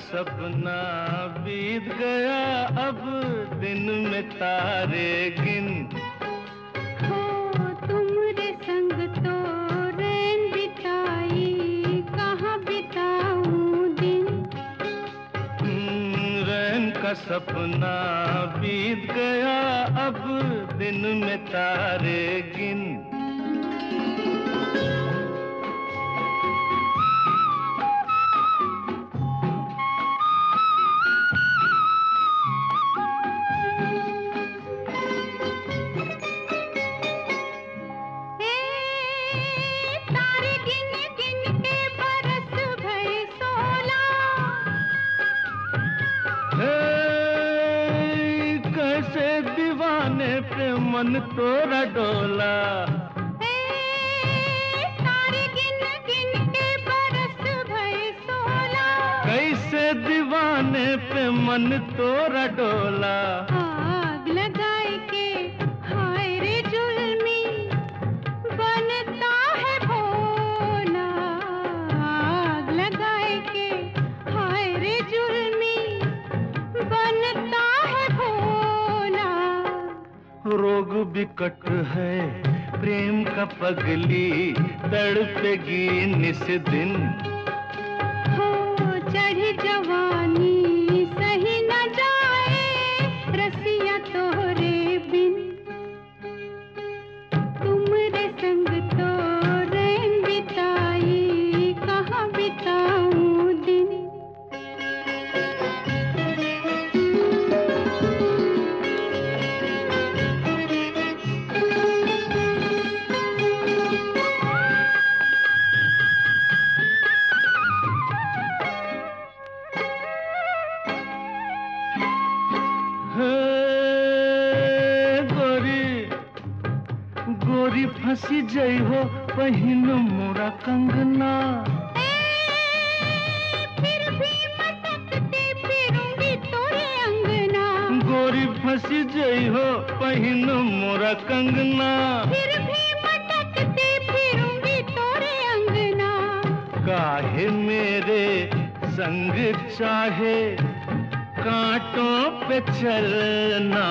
सपना बीत गया अब दिन में तारे गिन। हो तुमरे संग तो रैन बिताई कहाँ बिताऊं दिन? हम्म, रैन का सपना बीत गया अब दिन में तारे गिन। दीवाने पे मन तोरा डोला कैसे दीवाने पे मन तोरा डोला बिकट है प्रेम का पगली तड़पेगी निस दिन। हो चढ़ी जवानी गोरी फंसी जई हो पहिन मोरा कंगना। फिर भी मटकते फिरूँगी तोरे अंगना। गोरी फंसी जई हो पहिन मोरा कंगना। फिर भी मटकते फिरूँगी तोरे अंगना। काहे मेरे संग चाहे कांटों पे चलना।